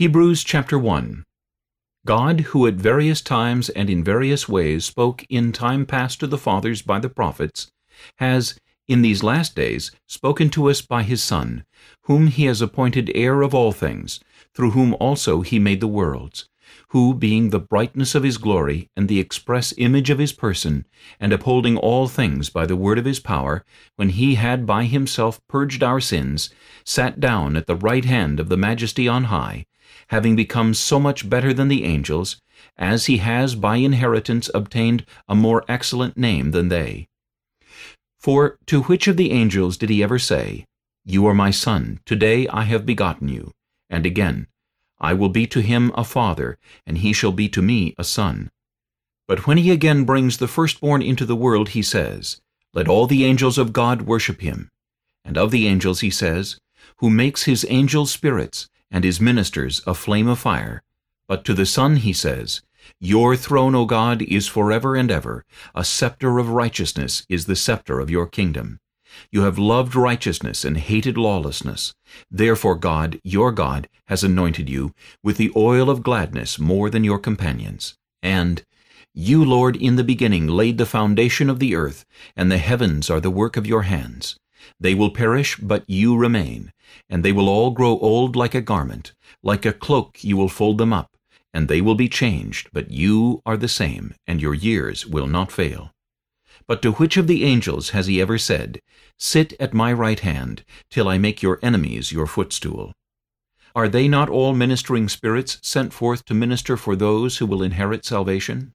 Hebrews chapter 1 God, who at various times and in various ways spoke in time past to the fathers by the prophets, has, in these last days, spoken to us by his Son, whom he has appointed heir of all things, through whom also he made the worlds, who, being the brightness of his glory, and the express image of his person, and upholding all things by the word of his power, when he had by himself purged our sins, sat down at the right hand of the majesty on high, having become so much better than the angels, as he has by inheritance obtained a more excellent name than they. For to which of the angels did he ever say, You are my son, today I have begotten you? And again, I will be to him a father, and he shall be to me a son. But when he again brings the firstborn into the world, he says, Let all the angels of God worship him. And of the angels he says, Who makes his angels spirits, and his ministers a flame of fire. But to the Son he says, Your throne, O God, is forever and ever. A scepter of righteousness is the scepter of your kingdom. You have loved righteousness and hated lawlessness. Therefore God, your God, has anointed you with the oil of gladness more than your companions. And, You, Lord, in the beginning laid the foundation of the earth, and the heavens are the work of your hands. They will perish, but you remain, and they will all grow old like a garment. Like a cloak you will fold them up, and they will be changed, but you are the same, and your years will not fail. But to which of the angels has he ever said, Sit at my right hand, till I make your enemies your footstool? Are they not all ministering spirits sent forth to minister for those who will inherit salvation?